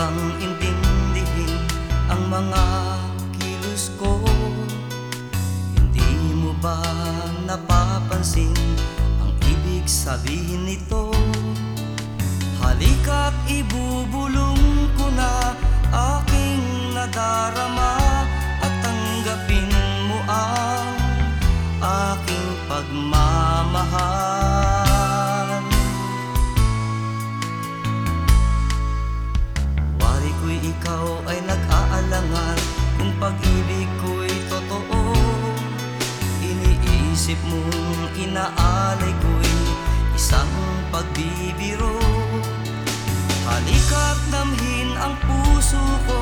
bang intindihin ang mga kilos ko? Hindi mo ba napapansin ang ibig sabihin nito? Halika't ibubulong ko na aking nadarama ikaw ay nag-aalangan. Kung pag-ibig ko'y totoo Iniisip mong inaalay ko'y isang pagbibiro. Halika't damhin ang puso ko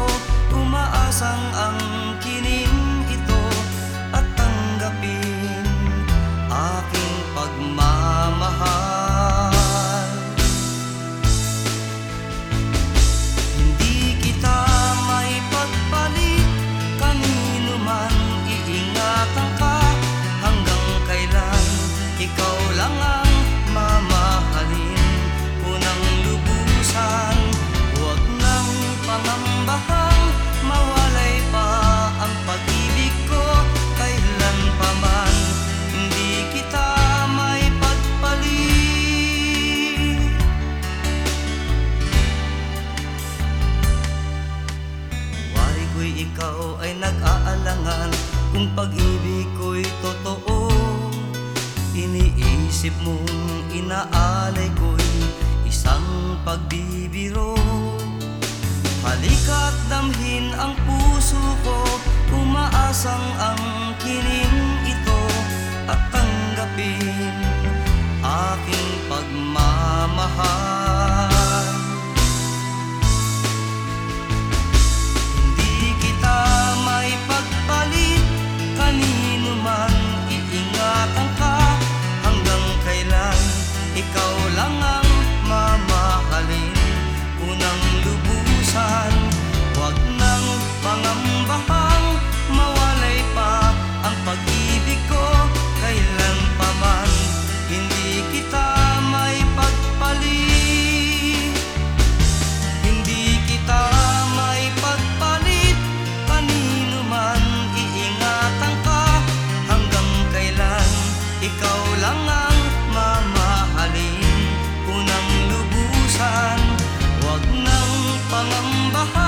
Umaasang ang kinin ikaw ay nag-aalangan Kung pag-ibig ko'y totoo. Iniisip mong inaalay ko'y isang pagbibiro. Halika't damhin ang puso ko Umaasang ang Amanın bahar